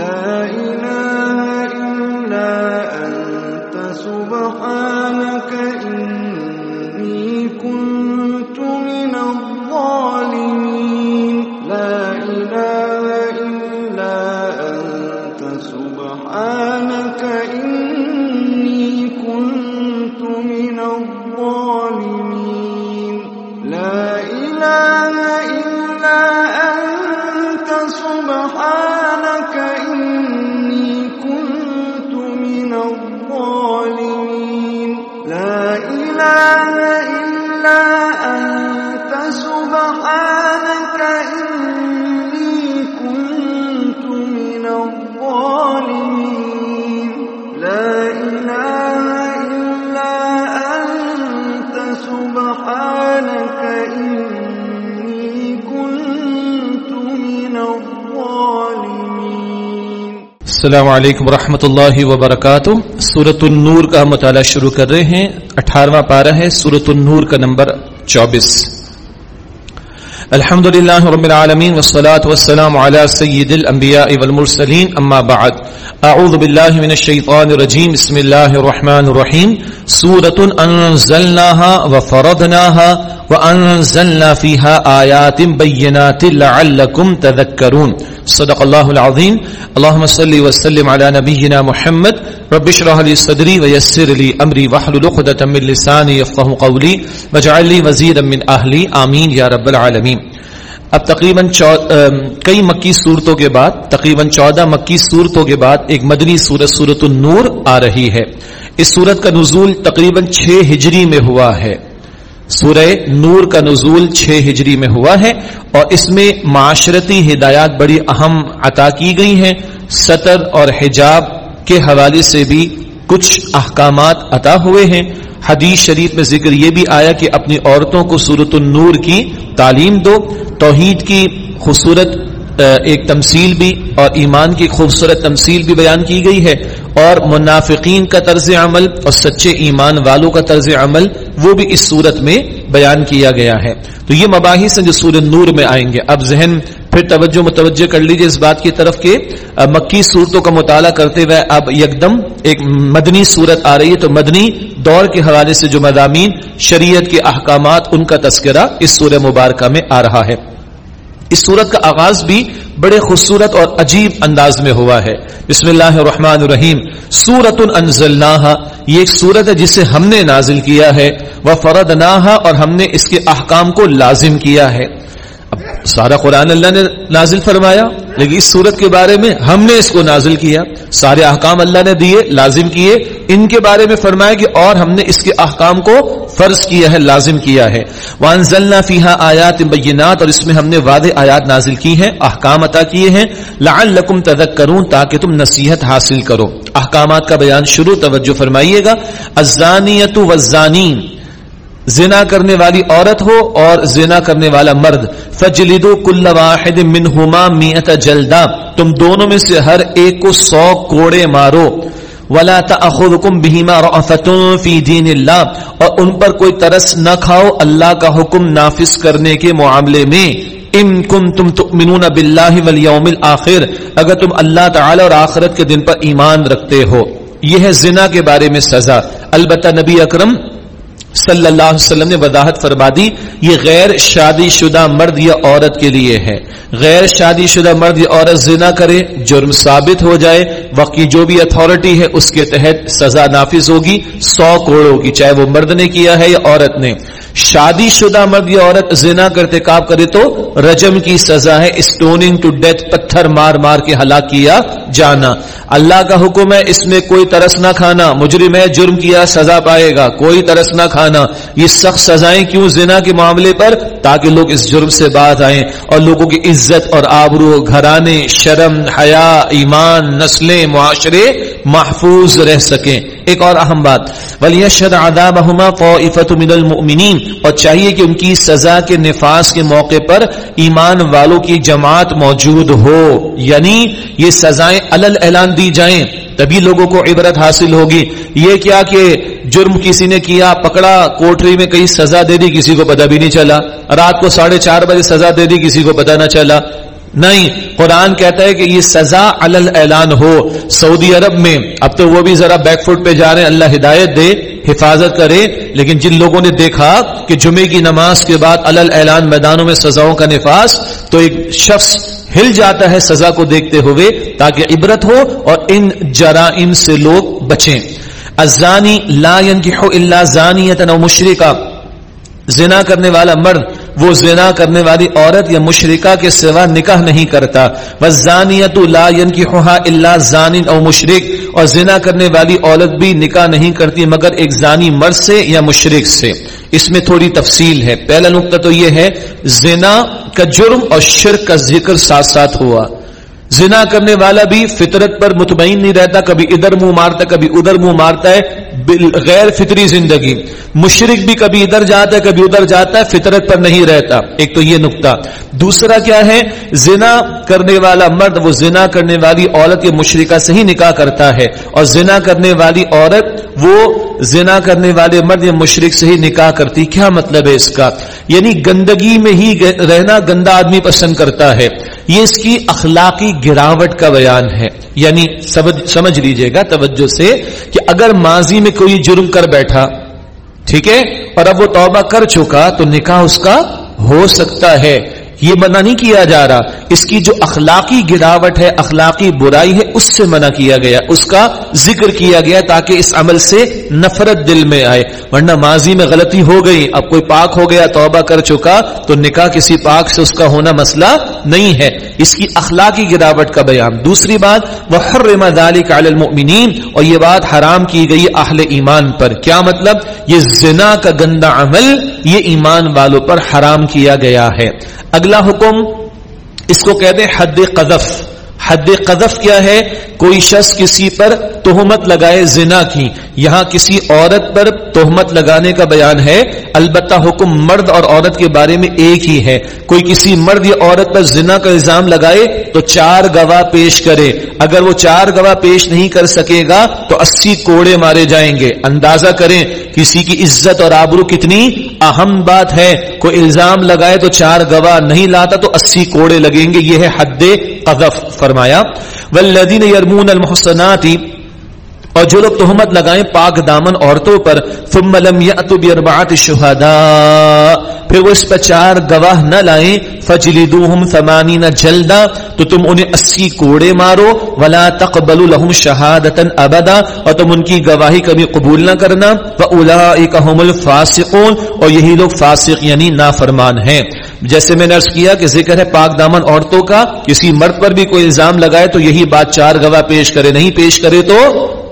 لا إله إلا أنت سبحانك السلام علیکم ورحمۃ اللہ وبرکاتہ۔ سورت النور کا مطالعہ شروع کر رہے ہیں۔ اٹھارہواں پارہ ہے سورت النور کا نمبر چوبیس۔ الحمد للہ رب العالمین والصلاة والسلام على سید الانبیاء والمرسلین، اما بعد۔ اعوذ باللہ من الشیطان الرجیم، بسم اللہ الرحمن الرحیم۔ سورة انزلناها وفرضناها وانزلنا فيها آیات بینات لعلکم تذکرون صدق اللہ العظیم اللہم صلی وسلم على نبینا محمد. رب اشرح لي صدری ویسر لي امری واحلل عقدۃ من لسانی یفقهوا قولی واجعل لي وزیرا من اہلی آمین یا رب العالمین اب تقریباً کئی مکی صورتوں کے بعد، تقریباً چودہ مکی صورتوں کے بعد ایک مدنی صورت صورت النور آ رہی ہے۔ اس صورت کا نزول تقریباً چھ ہجری میں ہوا ہے۔ سورہ نور کا نزول چھ ہجری میں ہوا ہے اور اس میں معاشرتی ہدایات بڑی اہم عطا کی گئی ہیں۔ سطر اور حجاب کے حوالے سے بھی کچھ احکامات عطا ہوئے ہیں۔ حدیث شریف میں ذکر یہ بھی آیا کہ اپنی عورتوں کو صورت النور کی تعلیم دو، توحید کی خوبصورت ایک تمثیل بھی اور ایمان کی خوبصورت تمثیل بھی بیان کی گئی ہے اور منافقین کا طرز عمل اور سچے ایمان والوں کا طرز عمل وہ بھی اس صورت میں بیان کیا گیا ہے۔ تو یہ مباحث ہیں جو سورت نور میں آئیں گے۔ اب ذہن پھر توجہ متوجہ کر لیجیے اس بات کی طرف کہ مکی صورتوں کا مطالعہ کرتے ہوئے اب یکدم ایک مدنی صورت آ رہی ہے تو مدنی دور کے حوالے سے جو مضامین شریعت کے احکامات ان کا تذکرہ اس سورہ مبارکہ میں آ رہا ہے۔ اس صورت کا آغاز بھی بڑے خوبصورت اور عجیب انداز میں ہوا ہے۔ بسم اللہ الرحمن الرحیم۔ سورت انزلناها یہ ایک صورت ہے جسے ہم نے نازل کیا ہے۔ وہ اور ہم نے اس کے احکام کو لازم کیا ہے۔ سارا قرآن اللہ نے نازل فرمایا، لیکن اس صورت کے بارے میں ہم نے اس کو نازل کیا۔ سارے احکام اللہ نے دیے، لازم کیے۔ ان کے بارے میں فرمایا کہ اور ہم نے اس کے احکام کو فرض کیا ہے، لازم کیا ہے۔ وانزلنا فیہا آیات بینات اور اس میں ہم نے واضح آیات نازل کی ہیں، احکام عطا کیے ہیں۔ لعلکم تذکرون تاکہ تم نصیحت حاصل کرو۔ احکامات کا بیان شروع، توجہ فرمائیے گا۔ الزانیت والزانین زنا کرنے والی عورت ہو اور زنا کرنے والا مرد۔ فجلدو کل واحد منہما میت جلدا تم دونوں میں سے ہر ایک کو سو کوڑے مارو۔ ولا تاخذکم بهما رأفت فی دین اللہ۔ اور ان پر کوئی ترس نہ کھاؤ اللہ کا حکم نافذ کرنے کے معاملے میں۔ ان کنتم تؤمنون باللہ والیوم الاخر اگر تم اللہ تعالی اور آخرت کے دن پر ایمان رکھتے ہو۔ یہ ہے زنا کے بارے میں سزا۔ البتہ نبی اکرم صلی اللہ علیہ وسلم نے وضاحت فرما دی، یہ غیر شادی شدہ مرد یا عورت کے لیے ہے۔ غیر شادی شدہ مرد یا عورت زنا کرے، جرم ثابت ہو جائے، وقت کی جو بھی اتھارٹی ہے، اس کے تحت سزا نافذ ہوگی، سو کروڑوں کی، چاہے وہ مرد نے کیا ہے یا عورت نے۔ شادی شدہ مرد یا عورت زنا کرتے کاب کرے تو رجم کی سزا ہے اسٹوننگ ٹو ڈیتھ پتھر مار مار کے ہلاک کیا جانا۔ اللہ کا حکم ہے اس میں کوئی ترس نہ کھانا، مجرم ہے، جرم کیا، سزا پائے گا، کوئی ترس نہ کھانا۔ یہ سخت سزائیں کیوں زنا کے معاملے پر؟ تاکہ لوگ اس جرم سے باز آئیں اور لوگوں کی عزت اور آبرو، گھرانے، شرم، حیا، ایمان، نسلیں، معاشرے محفوظ رہ سکیں۔ ایک اور اہم بات ولیشد عذابہما طائفۃ من المؤمنین اور چاہیے کہ ان کی سزا کے نفاذ کے موقع پر ایمان والوں کی جماعت موجود ہو۔ یعنی یہ سزائیں علل اعلان دی جائیں، تبھی لوگوں کو عبرت حاصل ہوگی۔ یہ کیا کہ جرم کسی نے کیا، پکڑا، کوٹری میں کئی سزا دے دی، کسی کو پتہ بھی نہیں چلا۔ رات کو ساڑھے چار بجے سزا دے دی، کسی کو پتہ نہ چلا۔ نہیں، قرآن کہتا ہے کہ یہ سزا علل اعلان ہو۔ سعودی عرب میں، اب تو وہ بھی ذرا بیک فٹ پہ جا رہے ہیں، اللہ ہدایت دے۔ حفاظت کرے، لیکن جن لوگوں نے دیکھا کہ جمعے کی نماز کے بعد علل اعلان میدانوں میں سزاؤں کا نفاذ، تو ایک شخص ہل جاتا ہے سزا کو دیکھتے ہوئے تاکہ عبرت ہو اور ان جرائم سے لوگ بچیں۔ الزانی لا ينكح الا زانیتا او مشرکا۔ زنا کرنے والا مرد وہ زنا کرنے والی عورت یا مشرکہ کے سوا نکاح نہیں کرتا۔ والزانیت لا ينكحها الا زان او مشرک۔ اور زنا کرنے والی عورت بھی نکاح نہیں کرتی مگر ایک زانی مرد سے یا مشرک سے۔ اس میں تھوڑی تفصیل ہے۔ پہلا نقطہ تو یہ ہے، زنا کا جرم اور شرک کا ذکر ساتھ ساتھ ہوا۔ زنا کرنے والا بھی فطرت پر مطمئن نہیں رہتا، کبھی ادھر منہ مارتا، کبھی ادھر منہ مارتا ہے۔ غیر فطری زندگی۔ مشرق بھی کبھی ادھر جاتا ہے، کبھی ادھر جاتا ہے، فطرت پر نہیں رہتا۔ ایک تو یہ نقطہ۔ دوسرا کیا ہے؟ زنا کرنے والا مرد، وہ زنا کرنے والی عورت یا مشرقہ سے ہی نکاح کرتا ہے۔ اور زنا کرنے والی عورت، وہ زنا کرنے والے مرد یا مشرق سے ہی نکاح کرتی۔ کیا مطلب ہے اس کا؟ یعنی گندگی میں ہی رہنا گندا آدمی پسند کرتا ہے۔ یہ اس کی اخلاقی گراوٹ کا بیان ہے۔ یعنی سمجھ لیجیے گا توجہ سے کہ اگر ماضی میں کوئی جرم کر بیٹھا، ٹھیک ہے، اور اب وہ توبہ کر چکا تو نکاح اس کا ہو سکتا ہے۔ یہ منع نہیں کیا جا رہا۔ اس کی جو اخلاقی گراوٹ ہے، اخلاقی برائی ہے، اس سے منع کیا گیا۔ اس کا ذکر کیا گیا تاکہ اس عمل سے نفرت دل میں آئے۔ ورنہ ماضی میں غلطی ہو گئی۔ اب کوئی پاک ہو گیا، توبہ کر چکا، تو نکاح کسی پاک سے اس کا ہونا مسئلہ نہیں ہے۔ اس کی اخلاقی گراوٹ کا بیان۔ دوسری بات وہ ہر المؤمنین اور یہ بات حرام کی گئی اہل ایمان پر۔ کیا مطلب؟ یہ زنا کا گندا عمل یہ ایمان والوں پر حرام کیا گیا ہے۔ اگلا حکم اس کو کہتے ہیں حد قذف۔ حد قذف کیا ہے، کوئی شخص کسی پر تہمت لگائے زنا کی۔ یہاں کسی عورت پر تہمت لگانے کا بیان ہے۔ البتہ حکم مرد اور عورت کے بارے میں ایک ہی ہے۔ کوئی کسی مرد یا عورت پر زنا کا الزام لگائے تو چار گواہ پیش کرے۔ اگر وہ چار گواہ پیش نہیں کر سکے گا تو اسی کوڑے مارے جائیں گے۔ اندازہ کریں کسی کی عزت اور آبرو کتنی اہم بات ہے۔ کوئی الزام لگائے تو چار گواہ نہیں لاتا تو اسی کوڑے لگیں گے۔ یہ ہے حد قذف۔ فرمایا والذین یرمون المحسنات اور جو لوگ تہمت لگائیں پاک دامن عورتوں پر، ثم لم یاتوا باربعه شهداء پھر وہ اس پر چار گواہ نہ لائیں، فجلدوهم 80 جلدا، تو تم انہیں 80 کوڑے مارو، ولا تقبلوا لهم شهادتا ابدا اور تم ان کی گواہی کبھی قبول نہ کرنا واولئک هم الفاسقون، اور یہی لوگ فاسق یعنی نافرمان ہیں۔ جیسے میں نے عرض کیا کہ ذکر ہے پاک دامن عورتوں کا، کسی مرد پر بھی کوئی الزام لگائے تو یہی بات چار گواہ پیش کرے، نہیں پیش کرے تو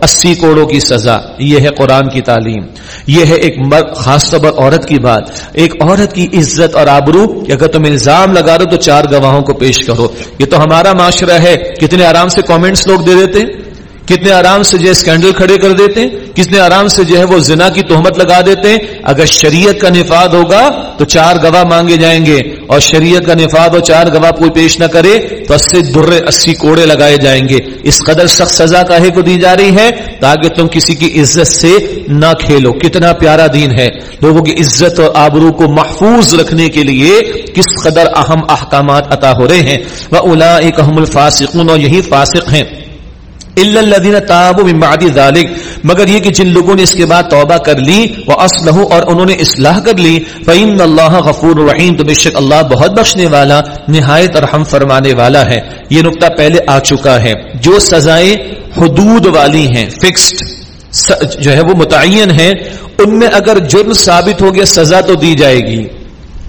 اسی کوڑوں کی سزا۔ یہ ہے قرآن کی تعلیم۔ یہ ہے ایک مرد خاص طور پر عورت کی بات۔ ایک عورت کی عزت اور آبرو اگر تم الزام لگا دو تو چار گواہوں کو پیش کرو۔ یہ تو ہمارا معاشرہ ہے۔ کتنے آرام سے کامنٹس لوگ دے دیتے کتنے آرام سے جو ہے اسکینڈل کھڑے کر دیتے ہیں، کتنے آرام سے جو ہے وہ زنا کی تہمت لگا دیتے ہیں۔ اگر شریعت کا نفاذ ہوگا تو چار گواہ مانگے جائیں گے، اور شریعت کا نفاذ اور چار گواہ کوئی پیش نہ کرے تو اسی درے اسی کوڑے لگائے جائیں گے۔ اس قدر سخت سزا کاہے کو دی جا رہی ہے؟ تاکہ تم کسی کی عزت سے نہ کھیلو۔ کتنا پیارا دین ہے لوگوں کی عزت اور آبرو کو محفوظ رکھنے کے لیے کس قدر اہم احکامات عطا ہو رہے ہیں۔ وہ اولا ایک الفاسقون اور یہی فاسق ہیں۔ ذالک مگر یہ کہ جن لوگوں نے اس کے بعد توبہ کر لی وہ اسلح اور انہوں نے اصلاح کر لی فعین اللہ غفور الرحیم تو بے شک اللہ بہت بخشنے والا، نہایت اور ہم فرمانے والا ہے۔ یہ نقطہ پہلے آ چکا ہے۔ جو سزائیں حدود والی ہیں فکسڈ جو ہے وہ متعین ہیں، ان میں اگر جرم ثابت ہو گیا، سزا تو دی جائے گی۔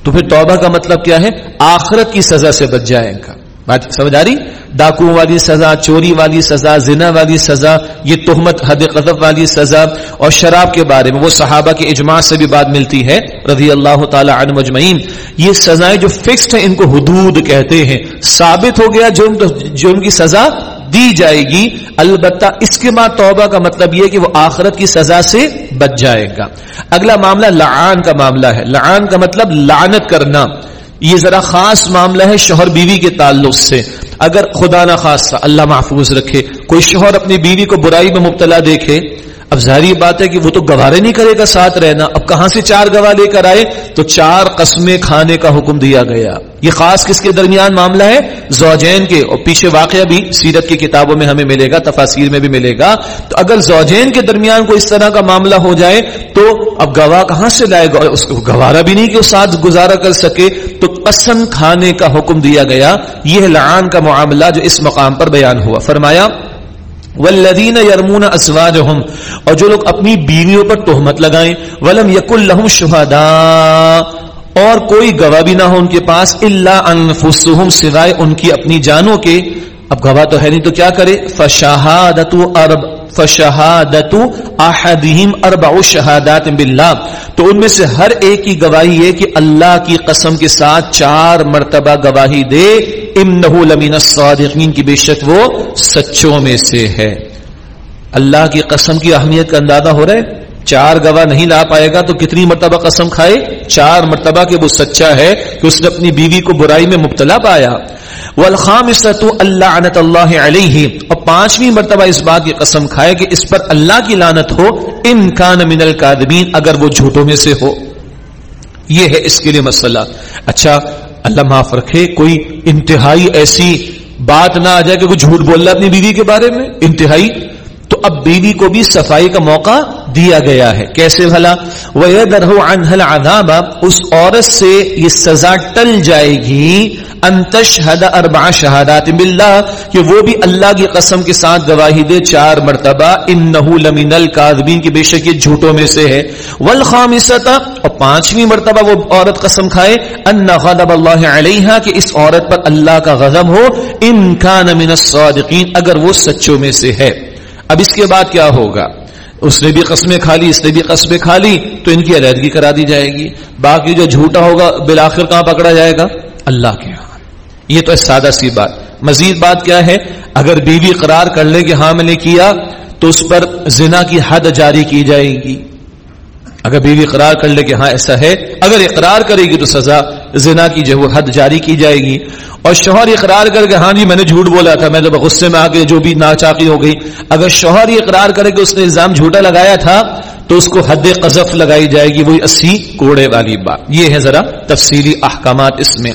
تو پھر توبہ کا مطلب کیا ہے؟ آخرت کی سزا سے بچ جائے گا۔ بات سمجھ آ رہی؟ ڈاکو والی سزا، چوری والی سزا، زنا والی سزا، یہ تہمت حد قذف والی سزا اور شراب کے بارے میں وہ صحابہ کے اجماع سے بھی بات ملتی ہے، رضی اللہ تعالی عنہ مجمعین یہ سزائیں جو فکسڈ ہیں، ان کو حدود کہتے ہیں۔ ثابت ہو گیا جرم تو جرم کی سزا دی جائے گی۔ البتہ اس کے بعد توبہ کا مطلب یہ کہ وہ آخرت کی سزا سے بچ جائے گا۔ اگلا معاملہ لعان کا معاملہ ہے۔ لعان کا مطلب لعنت کرنا۔ یہ ذرا خاص معاملہ ہے شوہر بیوی کے تعلق سے۔ اگر خدا نہ خاصا اللہ محفوظ رکھے۔ کوئی شوہر اپنی بیوی کو برائی میں مبتلا دیکھے اب ظاہری بات ہے کہ وہ تو گوارے نہیں کرے گا ساتھ رہنا۔ اب کہاں سے چار گواہ لے کر آئے؟ تو چار قسمیں کھانے کا حکم دیا گیا۔ یہ خاص کس کے درمیان معاملہ ہے؟ زوجین کے۔ اور پیچھے واقعہ بھی سیرت کی کتابوں میں ہمیں ملے گا تفاصیر میں بھی ملے گا۔ تو اگر زوجین کے درمیان کوئی اس طرح کا معاملہ ہو جائے، تو اب گواہ کہاں سے لائے گا؟ اس کو گوارا بھی نہیں کہ وہ ساتھ گزارا کر سکے۔ تو قسم کھانے کا حکم دیا گیا۔ یہ لعان کا معاملہ جو اس مقام پر بیان ہوا۔ فرمایا والذین یرمون ازواجہم اور جو لوگ اپنی بیویوں پر تہمت لگائیں، ولم یق لہم شہداء اور کوئی گواہ بھی نہ ہو ان کے پاس الا انفسہم سوائے ان کی اپنی جانوں کے۔ اب گواہ تو ہے نہیں تو کیا کرے؟ فشہادت ارب فشہادت احدہم اربع شہادات باللہ۔ تو ان میں سے ہر ایک کی گواہی ہے کہ اللہ کی قسم کے ساتھ چار مرتبہ گواہی دے امنہ لمن الصادقین کی بے شک وہ سچوں میں سے ہے۔ اللہ کی قسم کی اہمیت کا اندازہ ہو رہا ہے؟ چار گواہ نہیں لا پائے گا تو کتنی مرتبہ قسم کھائے؟ چار مرتبہ کہ وہ سچا ہے کہ اس نے اپنی بیوی کو برائی میں مبتلا پایا۔ والخامسۃ اللعنت اللہ علیہ اور پانچویں مرتبہ اس بات کی قسم کھائے کہ اس پر اللہ کی لعنت ہو۔ ان کان من الکاذبین اگر وہ جھوٹوں میں سے ہو۔ یہ ہے اس کے لیے مسئلہ۔ اچھا اللہ معاف رکھے، کوئی انتہائی ایسی بات نہ آ جائے کہ کوئی جھوٹ بول رہا اپنی بیوی کے بارے میں۔ انتہائی؟ تو اب بیوی کو بھی صفائی کا موقع دیا گیا ہے۔ کیسے بھلا؟ وہ اس عورت سے یہ سزا ٹل جائے گی۔ انتشہد اربع شہادات باللہ کہ وہ بھی اللہ کی قسم کے ساتھ گواہی دے۔ چار مرتبہ انہو لمن الکاذبین کی بے شک یہ جھوٹوں میں سے ہے۔ والخامسۃ اور پانچویں مرتبہ وہ عورت قسم کھائے۔ ان غضب اللہ علیہا کہ اس عورت پر اللہ کا غضب ہو۔ ان کان من الصادقین اگر وہ سچوں میں سے ہے۔ اب اس کے بعد کیا ہوگا؟ اس نے بھی قسمیں کھا لی، اس نے بھی قسمیں کھا لی، تو ان کی علیحدگی کرا دی جائے گی۔ باقی جو جھوٹا ہوگا، بالآخر کہاں پکڑا جائے گا؟ اللہ کے ہاں۔ یہ تو سادہ سی بات۔ مزید بات کیا ہے؟ اگر بیوی قرار کر لے کہ ہاں میں نے کیا، تو اس پر زنا کی حد جاری کی جائے گی۔ اگر بیوی قرار کر لے کہ ہاں ایسا ہے، اگر اقرار کرے گی تو سزا۔ زنا کی جو حد جاری کی جائے گی۔ اور شوہر اقرار کر کے ہاں جی میں نے جھوٹ بولا تھا، میں جب غصے میں آ کے جو بھی ناچاقی ہو گئی، اگر شوہر اقرار کرے کہ اس نے الزام جھوٹا لگایا تھا، تو اس کو حد قذف لگائی جائے گی۔ وہی اسی کوڑے والی بات۔ یہ ہے ذرا تفصیلی احکامات اس میں۔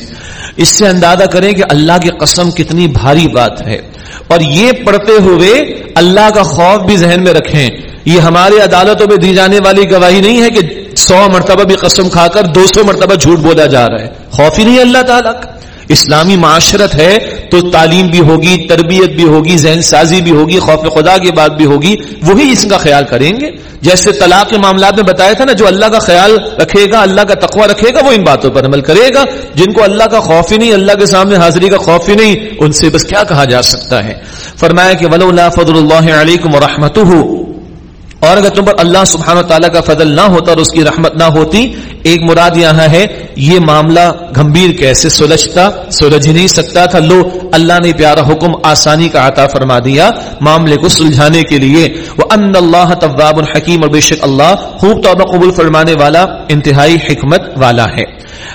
اس سے اندازہ کریں کہ اللہ کی قسم کتنی بھاری بات ہے۔ اور یہ پڑھتے ہوئے اللہ کا خوف بھی ذہن میں رکھیں۔ یہ ہمارے عدالتوں میں دی جانے والی گواہی نہیں ہے کہ سو مرتبہ بھی قسم کھا کر دو سو مرتبہ جھوٹ بولا جا رہا ہے۔ خوف ہی نہیں اللہ تعالیٰ کا۔ اسلامی معاشرت ہے تو تعلیم بھی ہوگی، تربیت بھی ہوگی، ذہن سازی بھی ہوگی، خوف خدا کی بات بھی ہوگی۔ وہی اس کا خیال کریں گے۔ جیسے طلاق کے معاملات میں بتایا تھا نا، جو اللہ کا خیال رکھے گا، اللہ کا تقوی رکھے گا، وہ ان باتوں پر عمل کرے گا۔ جن کو اللہ کا خوف ہی نہیں، اللہ کے سامنے حاضری کا خوف ہی نہیں، ان سے بس کیا کہا جا سکتا ہے؟ فرمایا کہ ولولا فضل اللہ علیکم ورحمتہ اور اگر تم پر اللہ سبحانہ تعالیٰ کا فضل نہ ہوتا اور اس کی رحمت نہ ہوتی، ایک مراد یہاں ہے، یہ معاملہ گمبھیر کیسے سلجھتا، سلجھ نہیں سکتا تھا، لو اللہ نے پیارا حکم آسانی کا عطا فرما دیا معاملے کو سلجھانے کے لیے۔ وہ ان اللہ طباب الحکیم اور بے شک اللہ خوب توبہ قبول فرمانے والا، انتہائی حکمت والا ہے۔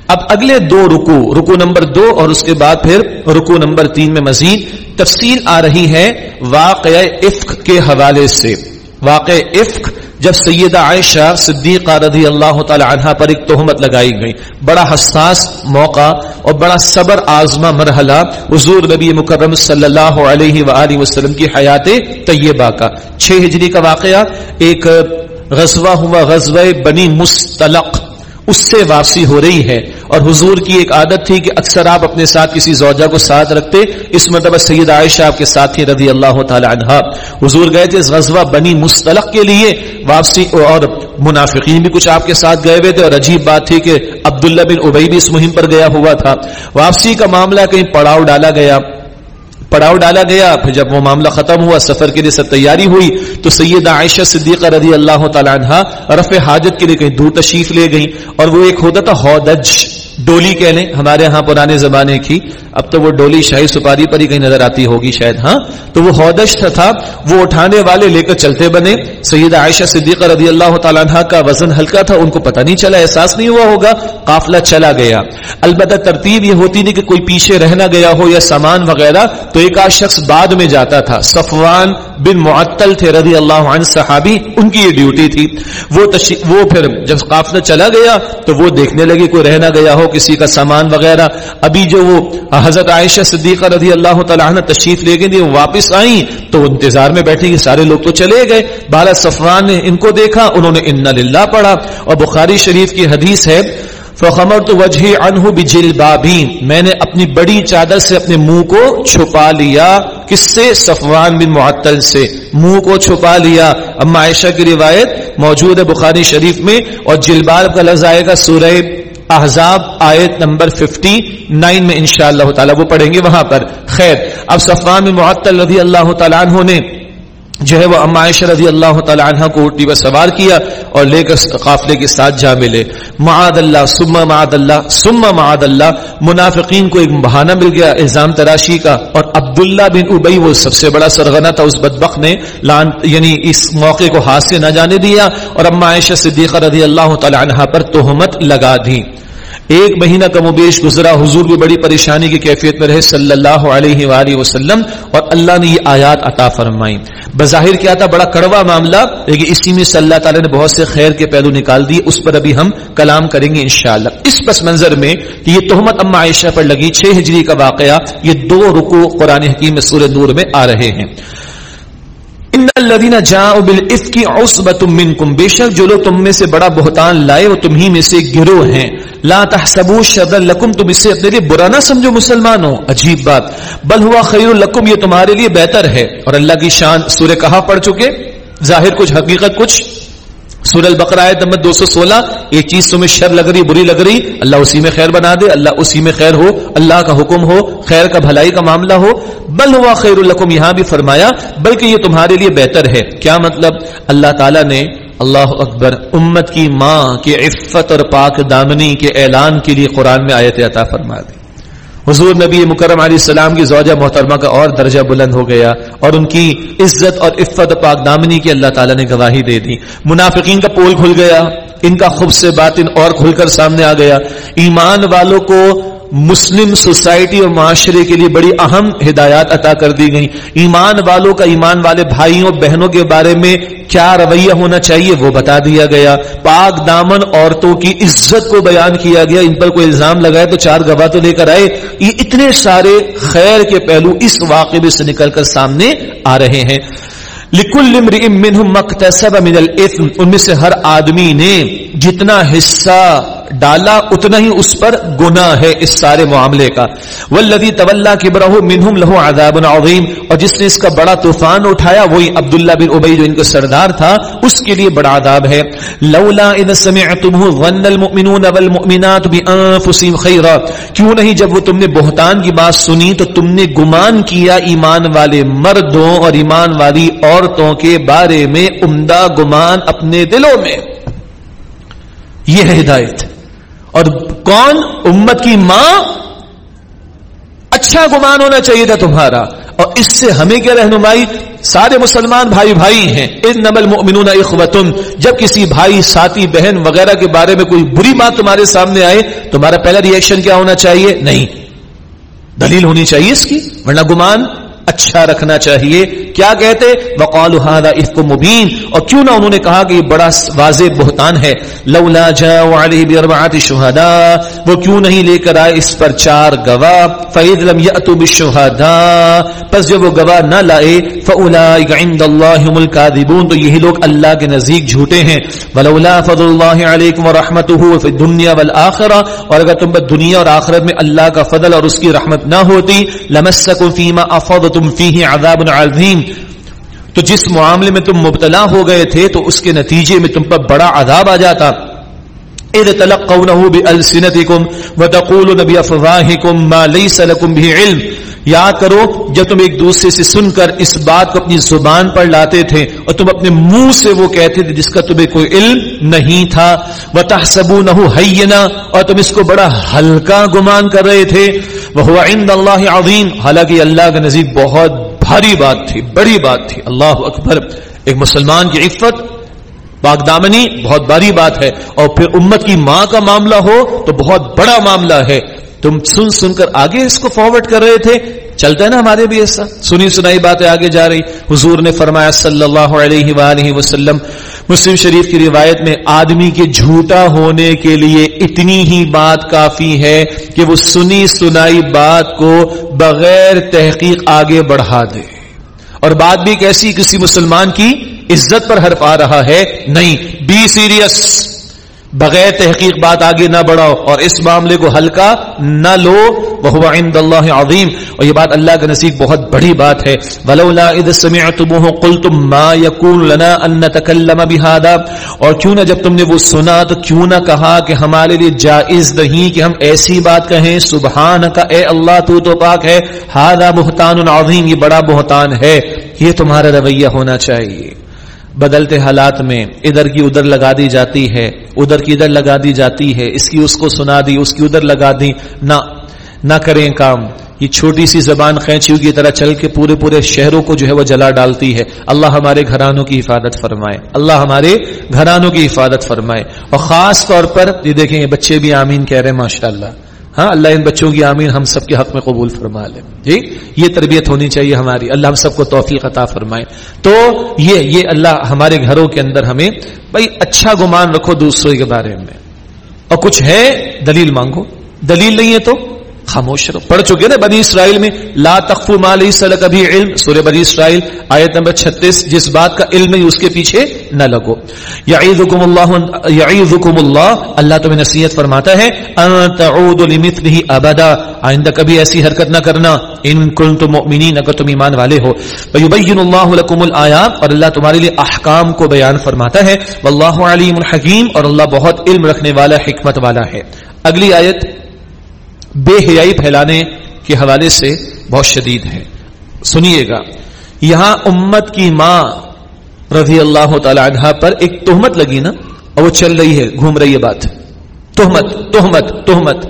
اب اگلے دو رکو رکو نمبر دو اور اس کے بعد پھر رکو نمبر تین میں مزید تفصیل آ رہی ہے واقع افق کے حوالے سے۔ واقع افق جب سیدہ عائشہ صدیقہ رضی اللہ تعالی عنہ پر ایک تہمت لگائی گئی۔ بڑا حساس موقع اور بڑا صبر آزما مرحلہ حضور نبی مکرم صلی اللہ علیہ وآلہ وسلم کی حیات طیبہ کا۔ چھ ہجری کا واقعہ، ایک غزوہ ہوا غزوہ بنی مستلق اس سے واپسی ہو رہی ہے۔ اور حضور کی ایک عادت تھی کہ اکثر آپ اپنے ساتھ کسی زوجہ کو ساتھ رکھتے۔ اس مرتبہ سید عائشہ آپ کے ساتھ تھی رضی اللہ تعالی عنہ حضور گئے تھے غزوہ بنی مستلق کے لیے۔ واپسی اور منافقین بھی کچھ آپ کے ساتھ گئے ہوئے تھے اور عجیب بات تھی کہ عبداللہ بن ابئی بھی اس مہم پر گیا ہوا تھا۔ واپسی کا معاملہ کہیں پڑاؤ ڈالا گیا۔ پڑاؤ ڈالا گیا، پھر جب وہ معاملہ ختم ہوا، سفر کے لیے سب تیاری ہوئی، تو سید عائشہ صدیقہ رضی اللہ تعالیٰ عنہ رفع حاجت کے لیے کہیں دور تشریف لے گئی اور وہ ایک ہوتا تھا ہودج ڈولی کہہ لیں۔ ہمارے ہاں پرانے زمانے کی، اب تو وہ ڈولی شاہی سپاری پر ہی کہیں نظر آتی ہوگی شاید ہاں؟ تو وہ ہودش تھا وہ اٹھانے والے لے کر چلتے بنے۔ سید عائشہ صدیقہ رضی اللہ تعالیٰ عنہ کا وزن ہلکا تھا، ان کو پتہ نہیں چلا، احساس نہیں ہوا ہوگا، قافلہ چلا گیا۔ البتہ ترتیب یہ ہوتی نہیں کہ کوئی پیچھے رہنا گیا ہو یا سامان وغیرہ، تو ایک آدھ شخص بعد میں جاتا تھا۔ صفوان بن معطل تھے رضی اللہ عنہ صحابی، ان کی یہ ڈیوٹی تھی۔ وہ وہ پھر جب قافلہ چلا گیا، تو وہ دیکھنے لگے کوئی رہنا گیا ہو۔ کسی کا سامان وغیرہ۔ ابھی جو وہ حضرت عائشہ صدیقہ رضی اللہ تعالیٰ عنہ تشریف لے گئی وہ واپس آئیں تو انتظار میں بیٹھے سارے لوگ تو چلے گئے۔ بالا صفوان نے ان کو دیکھا، انہوں نے ان للہ پڑھا۔ اور بخاری شریف کی حدیث ہے فخمر تو وجہ انہ بجل میں نے اپنی بڑی چادر سے اپنے منہ کو چھپا لیا۔ کس سے؟ صفوان بن معطل سے۔ منہ کو چھپا لیا۔ اما عائشہ کی روایت موجود ہے بخاری شریف میں۔ اور جلباب کا لفظ آئے گا سورہ احزاب آیت نمبر 59 میں انشاءاللہ تعالی وہ پڑھیں گے وہاں پر۔ خیر، اب صفوان بن معطل رضی اللہ تعالیٰ عنہ نے جو ہے وہ اما عائشہ رضی اللہ تعالی عنہ کو اٹھی پر سوار کیا اور لے کر قافلے کے ساتھ جا ملے۔ معاد اللہ سما معاد اللہ سما معاد اللہ، منافقین کو ایک بہانہ مل گیا، الزام تراشی کا اور عبداللہ بن ابئی وہ سب سے بڑا سرغنہ تھا اس بدبخ نے لان یعنی اس موقع کو ہاتھ سے نہ جانے دیا اور اما عائشہ صدیقہ رضی اللہ تعالی عنہ پر تہمت لگا دی۔ ایک مہینہ کا مبیش گزرا، حضور بھی بڑی پریشانی کی کیفیت میں رہے، صلی اللہ علیہ وآلہ وسلم، اور اللہ نے یہ آیات عطا فرمائی۔ بظاہر کیا تھا، بڑا کڑوا معاملہ، لیکن اسی میں صلی اللہ تعالیٰ نے بہت سے خیر کے پہلو نکال دیے، اس پر ابھی ہم کلام کریں گے انشاءاللہ۔ اس پس منظر میں کہ یہ تہمت اما عائشہ پر لگی، چھ ہجری کا واقعہ، یہ دو رکو قرآن حکیم میں سورہ نور میں آ رہے ہیں۔ ان الذين جاءوا بالافك عصبه منكم بے شک جو لوگ تم میں سے بڑا بہتان لائے وہ تم ہی میں سے گروہ ہیں. لا تحسبوا شر لكم تم اسے اپنے لیے برا نہ سمجھو مسلمانوں. عجیب بات. بل ہوا خیر لكم یہ تمہارے لیے بہتر ہے. اور اللہ کی شان سورہ کہا پڑھ چکے؟ ظاہر کچھ، حقیقت کچھ؟ سور البقرہ آیت نمبر دو سو سولہ ایک چیز تمہیں شر لگ رہی، بری لگ رہی، اللہ اسی میں خیر بنا دے، اللہ اسی میں خیر ہو، اللہ کا حکم ہو، خیر کا بھلائی کا معاملہ ہو۔ بل ہوا خیر القم یہاں بھی فرمایا، بلکہ یہ تمہارے لیے بہتر ہے۔ کیا مطلب؟ اللہ تعالیٰ نے اللہ اکبر امت کی ماں کے عفت اور پاک دامنی کے اعلان کے لیے قرآن میں آیت عطا فرما دی۔ حضور نبی مکرم علیہ السلام کی زوجہ محترمہ کا اور درجہ بلند ہو گیا اور ان کی عزت اور عفت پاک دامنی کی اللہ تعالیٰ نے گواہی دے دی۔ منافقین کا پول کھل گیا، ان کا خوب سے بات اور کھل کر سامنے آ گیا۔ ایمان والوں کو مسلم سوسائٹی اور معاشرے کے لیے بڑی اہم ہدایات عطا کر دی گئی ایمان والوں کا ایمان والے بھائیوں بہنوں کے بارے میں کیا رویہ ہونا چاہیے وہ بتا دیا گیا۔ پاک دامن عورتوں کی عزت کو بیان کیا گیا۔ ان پر کوئی الزام لگائے تو چار گواہ تو لے کر آئے۔ یہ اتنے سارے خیر کے پہلو اس واقعے سے نکل کر سامنے آ رہے ہیں۔ لکل من الاثم ان میں سے ہر آدمی نے جتنا حصہ ڈالا اتنا ہی اس پر گنا ہے اس سارے معاملے کا۔ والذی تولا کبرہ منہم لہو عذاب عظیم اور جس نے اس کا بڑا طوفان اٹھایا، وہی عبداللہ بن ابی جو ان کا سردار تھا، اس کے لیے بڑا عذاب ہے۔ لولا اذا سمعتمه ظن المؤمنون والمؤمنات بانفسهم خیرا کیوں نہیں؟ جب وہ تم نے بہتان کی بات سنی، تو تم نے گمان کیا ایمان والے مردوں اور ایمان والی عورتوں کے بارے میں عمدہ گمان اپنے دلوں میں۔ یہ ہے ہدایت۔ اور کون امت کی ماں اچھا گمان ہونا چاہیے تھا تمہارا اور اس سے ہمیں کیا رہنمائی؟ سارے مسلمان بھائی بھائی ہیں۔ ان نمل مؤمنون اخوتن جب کسی بھائی، ساتھی، بہن وغیرہ کے بارے میں کوئی بری بات تمہارے سامنے آئے، تمہارا پہلا ریئیکشن کیا ہونا چاہیے؟ نہیں۔ دلیل ہونی چاہیے اس کی، ورنہ گمان اچھا رکھنا چاہیے۔ کیا کہتے؟ وقال هذا افق مبین۔ اور کیوں نہ انہوں نے کہا کہ یہ بڑا واضح بہتان ہے۔ لولا جاء علیہ باربعۃ شهداء وہ کیوں نہیں لے کر آئے اس پر چار گواہ؟ فاذ لم ياتوا بالشهداء پس جب وہ گواہ نہ لائے فاولئک عند الله هم الكاذبون۔ تو یہی لوگ اللہ کے نزدیک جھوٹے ہیں۔ ولولا فضل الله علیکم ورحمته فی الدنيا والآخرہ اور اگر تم پر دنیا اور آخرت میں اللہ کا فضل اور اس کی رحمت نہ ہوتی لمسکم فیما افضتم تم فی عذاب عظیم. تو جس معاملے میں تم مبتلا ہو گئے تھے تو اس کے نتیجے میں تم پر بڑا عذاب آ جاتا. اذ تلقونه بالسنتكم وتقولون بافواهكم ما ليس لكم به علم. یاد کرو، جب تم ایک دوسرے سے سن کر اس بات کو اپنی زبان پر لاتے تھے اور تم اپنے منہ سے وہ کہتے تھے جس کا تمہیں کوئی علم نہیں تھا وہ تحسبو نہ اور تم اس کو بڑا ہلکا گمان کر رہے تھے۔ وہ عند اللہ عظیم حالانکہ اللہ کا نزیک بہت بھاری بات تھی، بڑی بات تھی۔ اللہ اکبر۔ ایک مسلمان کی عفت باغ دامنی بہت باری بات ہے۔ اور پھر امت کی ماں کا معاملہ ہو تو بہت بڑا معاملہ ہے۔ تم سن سن کر آگے اس کو فارورڈ کر رہے تھے۔ چلتا ہے نا ہمارے بھی ایسا۔ سنی سنائی باتیں آگے جا رہی۔ حضور نے فرمایا صلی اللہ علیہ وآلہ وسلم، مسلم شریف کی روایت میں آدمی کے جھوٹا ہونے کے لیے اتنی ہی بات کافی ہے کہ وہ سنی سنائی بات کو بغیر تحقیق آگے بڑھا دے۔ اور بات بھی کیسی کسی مسلمان کی عزت پر حرف آ رہا ہے۔ نہیں، بی سیریس۔ بغیر تحقیق بات آگے نہ بڑھاؤ اور اس معاملے کو ہلکا نہ لو وہ عند اللہ عظیم۔ اور یہ بات اللہ کا نصیب بہت بڑی بات ہے۔ ولولا اذ سمعتموه قلتم ما يكون لنا ان نتكلم بهذا۔ اور کیوں نہ جب تم نے وہ سنا تو کیوں نہ کہا کہ ہمارے لیے جائز نہیں کہ ہم ایسی بات کہیں سبحان کا اے اللہ تو تو پاک ہے۔ هذا بہتان عظیم یہ بڑا بہتان ہے۔ یہ تمہارا رویہ ہونا چاہیے۔ بدلتے حالات میں ادھر کی ادھر لگا دی جاتی ہے، ادھر کی ادھر لگا دی جاتی ہے، اس کی اس کو سنا دی، اس کی ادھر لگا دی، نہ نہ کریں کام۔ یہ چھوٹی سی زبان خینچیوں کی طرح چل کے پورے پورے شہروں کو جو ہے وہ جلا ڈالتی ہے۔ اللہ ہمارے گھرانوں کی حفاظت فرمائے۔ اللہ ہمارے گھرانوں کی حفاظت فرمائے۔ اور خاص طور پر یہ دیکھیں بچے بھی آمین کہہ رہے ہیں ماشاء اللہ ہاں اللہ ان بچوں کی آمین ہم سب کے حق میں قبول فرما لے۔ جی یہ تربیت ہونی چاہیے ہماری۔ اللہ ہم سب کو توفیق عطا فرمائے۔ تو یہ یہ اللہ ہمارے گھروں کے اندر ہمیں بھائی اچھا گمان رکھو دوسروں کے بارے میں۔ اور کچھ ہے، دلیل مانگو۔ دلیل نہیں ہے تو؟ خاموش رہو۔ پڑھ چکے نا بنی اسرائیل میں، لا تخفو مالی سلک ابھی علم، سورہ بنی اسرائیل، آیت نمبر 36 جس بات کا علم نہیں اس کے پیچھے نہ لگو۔ یعیذکم اللہ یعیذکم اللہ اللہ تمہیں نصیحت فرماتا ہے، ان تعود لمثله ابدا۔ آئندہ کبھی ایسی حرکت نہ کرنا۔ ان کنتم مؤمنین، اگر تم ایمان والے ہو۔ ویبین اللہ لکم الآیات، اور اللہ تمہارے لیے احکام کو بیان فرماتا ہے۔ واللہ علیم حکیم، اور اللہ بہت علم رکھنے والا، حکمت والا ہے۔ اگلی آیت۔ بے حیائی پھیلانے کے حوالے سے بہت شدید ہے۔ سنیے گا۔ یہاں امت کی ماں رضی اللہ تعالی عنہ پر ایک تہمت لگی نا، اور وہ چل رہی ہے، گھوم رہی ہے بات۔ تہمت تہمت تہمت۔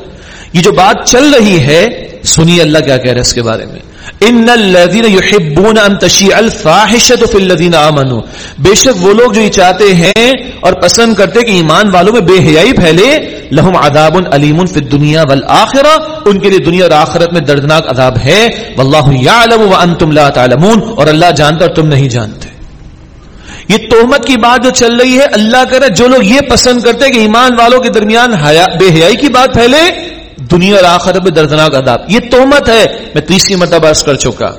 یہ جو بات چل رہی ہے، سنیے اللہ کیا کہہ رہے اس کے بارے میں۔ ان الذين يحبون ان تشيع الفاحشه في الذين امنوا بے شک وہ لوگ جو یہ چاہتے ہیں اور پسند کرتے کہ ایمان والوں میں بے حیائی پھیلے لهم عذاب الیم فی الدنيا والآخرہ۔ ان کے لیے دنیا اور آخرت میں دردناک عذاب ہے۔ والله يعلم وانتم لا تعلمون۔ اور اللہ جانتا اور تم نہیں جانتے۔ یہ تہمت کی بات جو چل رہی ہے، اللہ کرے جو لوگ یہ پسند کرتے کہ ایمان والوں کے درمیان بے حیائی کی بات پھیلے دنیا اور آخر میں دردناک عذاب۔ یہ تومت ہے۔ میں تیسری مرتبہ کر چکا۔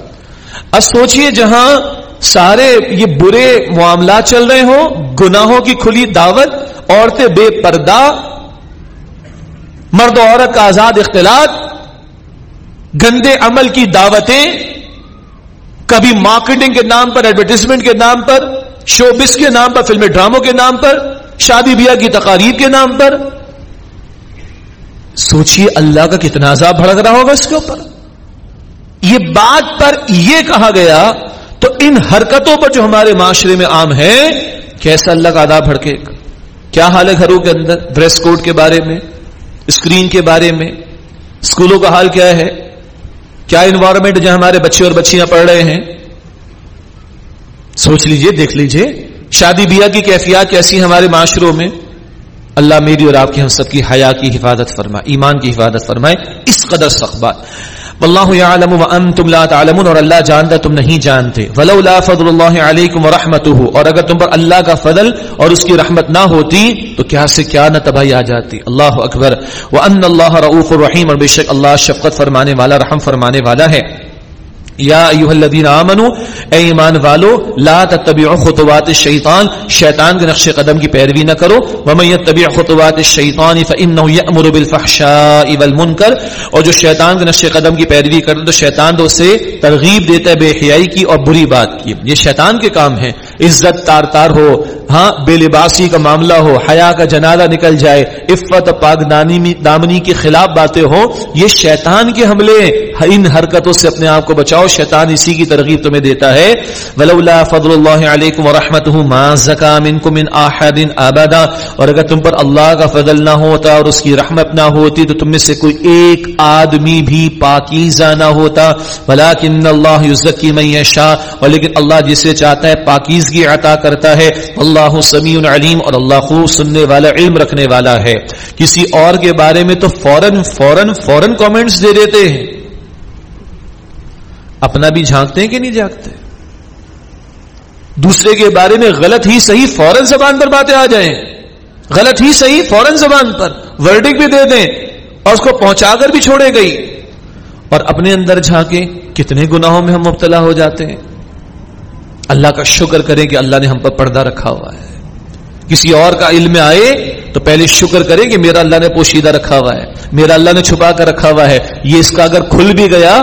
اب سوچئے جہاں سارے یہ برے معاملات چل رہے ہوں، گناہوں کی کھلی دعوت، عورتیں بے پردہ، مرد و عورت کا آزاد اختلاط، گندے عمل کی دعوتیں، کبھی مارکیٹنگ کے نام پر، ایڈورٹیزمنٹ کے نام پر شوبس کے نام پر فلم ڈراموں کے نام پر، شادی بیاہ کی تقاریب کے نام پر سوچئے اللہ کا کتنا عذاب بھڑک رہا ہوگا اس کے اوپر۔ یہ بات پر یہ کہا گیا تو ان حرکتوں پر جو ہمارے معاشرے میں عام ہے کیسا اللہ کا عذاب بھڑکے؟ گا کیا حال ہے گھروں کے اندر؟ ڈریس کوڈ کے بارے میں، اسکرین کے بارے میں، اسکولوں کا حال کیا ہے؟ کیا انوائرمنٹ جہاں ہمارے بچے اور بچیاں پڑھ رہے ہیں؟ سوچ لیجیے، دیکھ لیجیے، شادی بیاہ کی کیفیات کیسی ہمارے معاشروں میں؟ اللہ میری اور آپ کی ہم سب کی حیا کی حفاظت فرمائے، ایمان کی حفاظت فرمائے، اس قدر سخت بات۔ واللہ یعلم وانتم لا تعلمون، اور اللہ جانتا تم نہیں جانتے۔ ولولا فضل اللہ علیکم ورحمته اور اگر تم پر اللہ کا فضل اور اس کی رحمت نہ ہوتی، تو کیا سے کیا نہ تباہی آ جاتی۔ اللہ اکبر۔ وان اللہ رؤوف الرحیم اور بے شک اللہ شفقت فرمانے والا، رحم فرمانے والا ہے۔ یا ایوہ الذین آمنو، اے ایمان والو، لا تتبعوا خطوات الشیطان، شیطان کے نقش قدم کی پیروی نہ کرو۔ ومن یتبع خطوات الشیطان فانه یأمر بالفحشاء والمنکر۔ اور جو شیطان کے نقش قدم کی پیروی کرتا تو شیطان تو اسے ترغیب دیتا ہے بے حیائی کی اور بری بات کی۔ یہ شیطان کے کام ہیں۔ عزت تار تار ہو ہاں بے لباسی کا معاملہ ہو، حیا کا جنازہ نکل جائے، عفت پاک دامنی کے خلاف باتیں ہو یہ شیطان کے حملے، ان حرکتوں سے اپنے آپ کو بچاؤ، شیطان اسی کی ترغیب تمہیں دیتا ہے۔ ولولا فضل اللہ علیکم ورحمتہ، ما زکا منکم من احد ابدا، اور اگر تم پر اللہ کا فضل نہ ہوتا اور اس کی رحمت نہ ہوتی، تو تم میں سے کوئی ایک آدمی بھی پاکیزہ نہ ہوتا۔ ولکن اللہ یزکی من یشاء ولیکن اللہ جسے چاہتا ہے پاکیزگی عطا کرتا ہے۔ اللہ سمیع علیم اور اللہ خوب سننے والا، علم رکھنے والا ہے۔ کسی اور کے بارے میں تو فوراً فوراً فوراً کامنٹس دے دیتے ہیں۔ اپنا بھی جھانکتے ہیں کہ نہیں جھانکتے؟ دوسرے کے بارے میں غلط ہی صحیح فوراً زبان پر باتیں آ جائیں۔ غلط ہی صحیح فوراً زبان پر ورڈک بھی دے دیں اور اس کو پہنچا کر بھی چھوڑے گئی۔ اور اپنے اندر جھانکے کتنے گناہوں میں ہم مبتلا ہو جاتے ہیں۔ اللہ کا شکر کریں کہ اللہ نے ہم پر پردہ رکھا ہوا ہے۔ کسی اور کا علم آئے تو پہلے شکر کریں کہ میرا اللہ نے پوشیدہ رکھا ہوا ہے۔ میرا اللہ نے چھپا کر رکھا ہوا ہے۔ یہ اس کا اگر کھل بھی گیا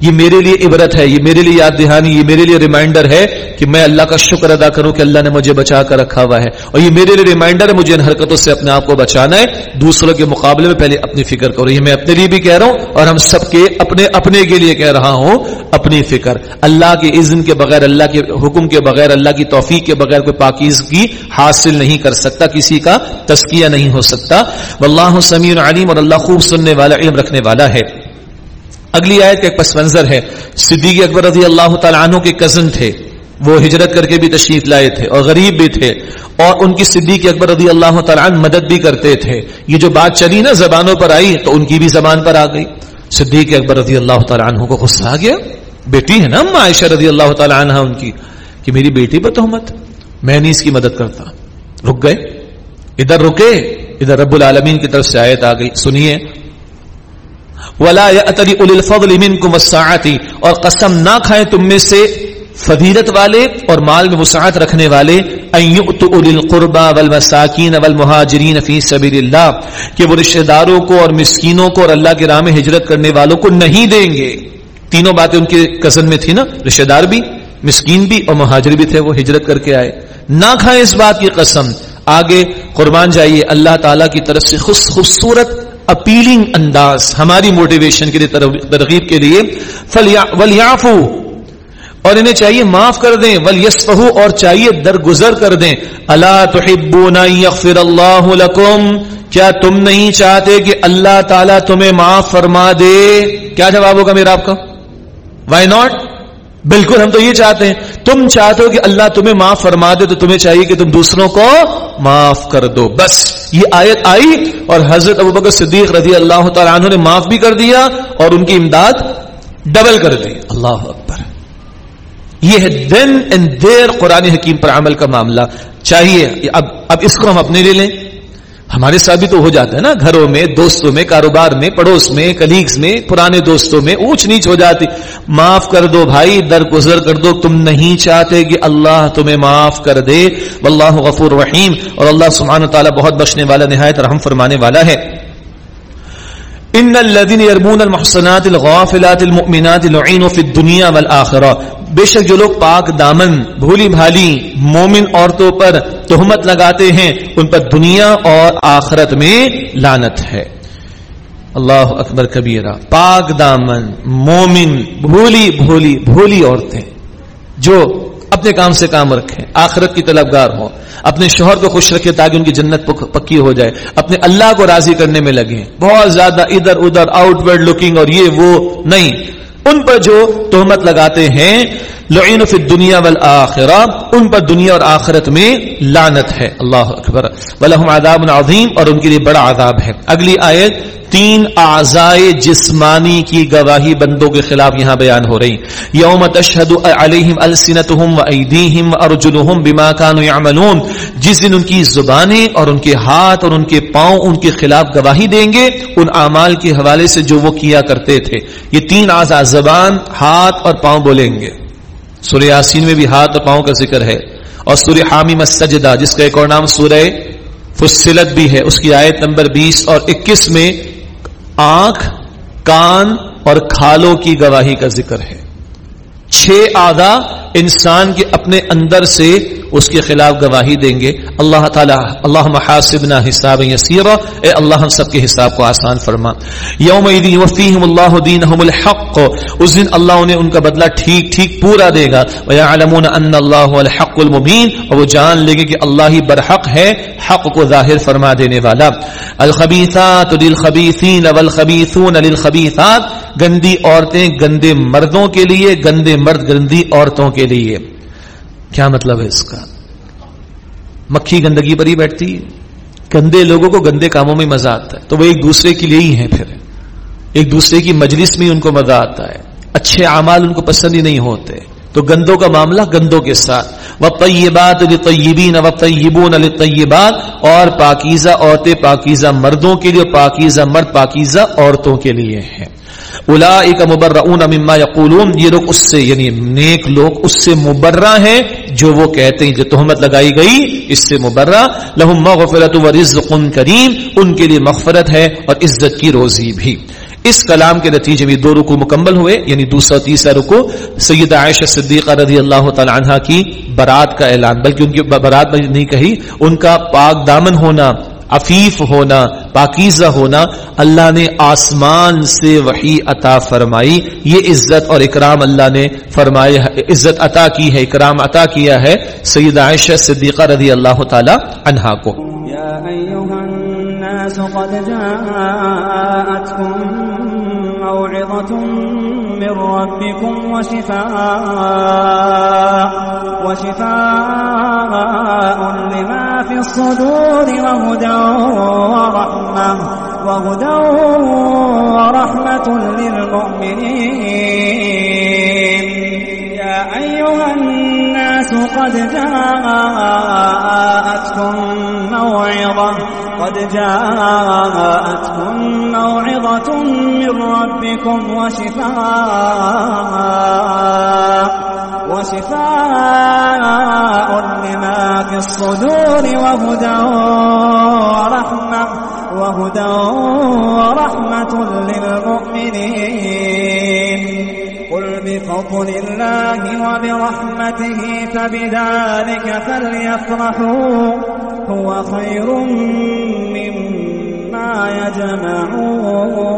یہ میرے لیے عبرت ہے، یہ میرے لیے یاد دہانی، یہ میرے لیے ریمائنڈر ہے کہ میں اللہ کا شکر ادا کروں کہ اللہ نے مجھے بچا کر رکھا ہوا ہے۔ اور یہ میرے لیے ریمائنڈر ہے، مجھے ان حرکتوں سے اپنے آپ کو بچانا ہے۔ دوسروں کے مقابلے میں پہلے اپنی فکر کرو۔ یہ میں اپنے لیے بھی کہہ رہا ہوں اور ہم سب کے اپنے اپنے کے لیے کہہ رہا ہوں، اپنی فکر۔ اللہ کے عزم کے بغیر، اللہ کے حکم کے بغیر، اللہ کی توفیق کے بغیر کوئی پاکیزگی حاصل نہیں کر سکتا، کسی کا تسکیہ نہیں ہو سکتا۔ واللہ سمیع علیم اور اللہ خوب سننے والا، علم رکھنے والا ہے۔ اگلی آیت کا ایک پس منظر ہے۔ صدیق اکبر رضی اللہ تعالیٰ عنہ کے کزن تھے۔ وہ ہجرت کر کے بھی تشریف لائے تھے اور غریب بھی تھے۔ اور ان کی صدیق اکبر رضی اللہ تعالیٰ عنہ مدد بھی کرتے تھے۔ یہ جو بات چلی نا زبانوں پر آئی تو ان کی بھی زبان پر آ گئی۔ صدیق اکبر رضی اللہ تعالیٰ عنہ کو غصہ آ گیا۔ بیٹی ہے نا عائشہ رضی اللہ تعالیٰ عنہ ان کی کہ میری بیٹی پر تہمت۔ میں نہیں اس کی مدد کرتا۔ رک گئے۔ ادھر رکے۔ ادھر رب العالمین کی طرف سے آیت آ گئی۔ سنیے۔ ولا الفضل منكم والساعه اور قسم نہ کھائیں تم میں سے فضیلت والے اور مال میں وسعت رکھنے والے القربى والمساکین والمهاجرین فی سبیل اللہ کہ وہ رشتہ داروں کو اور مسکینوں کو اور اللہ کے راہ میں ہجرت کرنے والوں کو نہیں دیں گے۔ تینوں باتیں ان کے کزن میں تھی نا؟ رشتہ دار بھی، مسکین بھی اور مہاجر بھی تھے، وہ ہجرت کر کے آئے۔ نہ کھائیں اس بات کی قسم۔ آگے قربان جائیے، اللہ تعالی کی طرف سے خوبصورت اپیلنگ انداز ہماری موٹیویشن کے لیے ترغیب کے لیے۔ ولیافو اور انہیں چاہیے معاف کر دیں ولیسفہو اور چاہیے درگزر کر دیں۔ اللہ تحبون یغفر اللہ لکم کیا تم نہیں چاہتے کہ اللہ تعالیٰ تمہیں معاف فرما دے؟ کیا جواب ہوگا میرا آپ کا؟ وائی ناٹ بالکل ہم تو یہ چاہتے ہیں، تم چاہتے ہو کہ اللہ تمہیں معاف فرما دے، تو تمہیں چاہیے کہ تم دوسروں کو معاف کر دو۔ بس، یہ آیت آئی اور حضرت ابو بکر صدیق رضی اللہ تعالیٰ عنہ نے معاف بھی کر دیا اور ان کی امداد ڈبل کر دی۔ اللہ اکبر۔ یہ ہے دین اینڈ دیر قرآن حکیم پر عمل کا معاملہ۔ چاہیے، اب اب اس کو ہم اپنے لے لیں۔ ہمارے ساتھ بھی تو ہو جاتا ہے نا، گھروں میں، دوستوں میں، کاروبار میں، پڑوس میں کلیگز میں، پرانے دوستوں میں اونچ نیچ ہو جاتی۔ معاف کر دو بھائی درگزر کر دو۔ تم نہیں چاہتے کہ اللہ تمہیں معاف کر دے۔ واللہ غفور رحیم۔ اور اللہ سبحانہ تعالیٰ بہت بخشنے والا، نہایت رحم فرمانے والا ہے۔ ان الذين يرمون المحصنات الغافلات المؤمنات لعنوا في الدنيا والاخره بے شک جو لوگ پاک دامن، بھولی بھالی مومن عورتوں پر تہمت لگاتے ہیں، ان پر دنیا اور آخرت میں لانت ہے۔ اللہ اکبر کبیرہ، پاک دامن، مومن، بھولی بھولی بھولی عورتیں جو اپنے کام سے کام رکھیں، آخرت کی طلبگار ہوں۔ اپنے شوہر کو خوش رکھے تاکہ ان کی جنت پکی ہو جائے۔ اپنے اللہ کو راضی کرنے میں لگے بہت زیادہ ادھر ادھر آؤٹ ورڈ لکنگ اور یہ وہ نہیں۔ ان پر جو تہمت لگاتے ہیں لعین فی الدنیا والآخرہ، ان پر دنیا اور آخرت میں لانت ہے۔ اللہ اکبر۔ ولہم عذاب عظیم اور ان کے لیے بڑا عذاب ہے۔ اگلی آیت، تین اعضائے جسمانی کی گواہی بندوں کے خلاف یہاں بیان ہو رہی۔ یوم تشہد علیہم السنتہم و ایدیہم ارجلہم بما کانوا یعملون۔ جس دن ان کی زبانیں اور ان کے ہاتھ اور ان کے پاؤں ان کے خلاف گواہی دیں گے، ان اعمال کے حوالے سے جو وہ کیا کرتے تھے۔ یہ تین اعضاء زبان ہاتھ اور پاؤں بولیں گے۔ سورہ یاسین میں بھی ہاتھ اور پاؤں کا ذکر ہے۔ اور سورہ حامی مسجدہ جس کا ایک اور نام سورہ فصلت بھی ہے، اس کی آیت نمبر بیس اور اکیس میں آنکھ، کان اور کھالوں کی گواہی کا ذکر ہے۔ چھ آدھا انسان کے اپنے اندر سے اس کے خلاف گواہی دیں گے۔ اللہ تعالیٰ اللہ محاسبنا حساب یسیرا۔ اے اللہ، ہم سب کے حساب کو آسان فرما۔ یوم وفیہم اللہ دینہم الحق۔ اس دن اللہ انہیں ان کا بدلہ ٹھیک ٹھیک پورا دے گا۔ ان اللہ الحق المبین۔ اور وہ جان لے گے کہ اللہ ہی برحق ہے، حق کو ظاہر فرما دینے والا۔ الخبیثات للخبیثین والخبیثون للخبیثات۔ گندی عورتیں گندے مردوں کے لیے، گندے مرد گندی عورتوں کے لیے۔ کیا مطلب ہے اس کا؟ مکھی گندگی پر ہی بیٹھتی ہے۔ گندے لوگوں کو گندے کاموں میں مزہ آتا ہے۔ تو وہ ایک دوسرے کے لیے ہی ہیں پھر۔ ایک دوسرے کی مجلس میں ان کو مزہ آتا ہے۔ اچھے اعمال ان کو پسند ہی نہیں ہوتے۔ تو گندوں کا معاملہ گندوں کے ساتھ۔ وہ طیبات طیبین و طیبون طیبات اور پاکیزہ عورتیں پاکیزہ مردوں کے لیے پاکیزہ مرد پاکیزہ عورتوں کے لیے ہیں۔ اولئک مبرؤون مما یقولون، یہ لوگ اس سے یعنی نیک لوگ اس سے مبرہ ہیں جو وہ کہتے ہیں، جو تہمت لگائی گئی، اس سے مبرہ۔ لهم مغفرت و رزق کریم، ان کے لیے مغفرت ہے اور عزت کی روزی بھی۔ اس کلام کے نتیجے میں دو رکو مکمل ہوئے یعنی دوسرا، تیسرا رکو سید عائشہ صدیقہ رضی اللہ تعالی عنہ کی برات کا اعلان، بلکہ ان کی برات نہیں کہی، ان کا پاک دامن ہونا عفیف ہونا، پاکیزہ ہونا، اللہ نے آسمان سے وحی عطا فرمائی۔ یہ عزت اور اکرام اللہ نے فرمائی عزت عطا کی ہے، اکرام عطا کیا ہے۔ سید عائشہ صدیقہ رضی اللہ تعالی عنہا کو۔ یا الناس قد جاءتكم من ربكم وشفاء وشفاء في الصدور وهدى ورحمة وهدى ورحمة للمؤمنين. يا أيها الناس قد جاءتكم موعظة، قد جاءتكم موعظة من ربكم وشفاء. وشفاء لما في الصدور وهدى ورحمة وهدى ورحمة للمؤمنين. قل بفضل الله وبرحمته فبذلك فليفرحوا، هو خير مما يجمعون.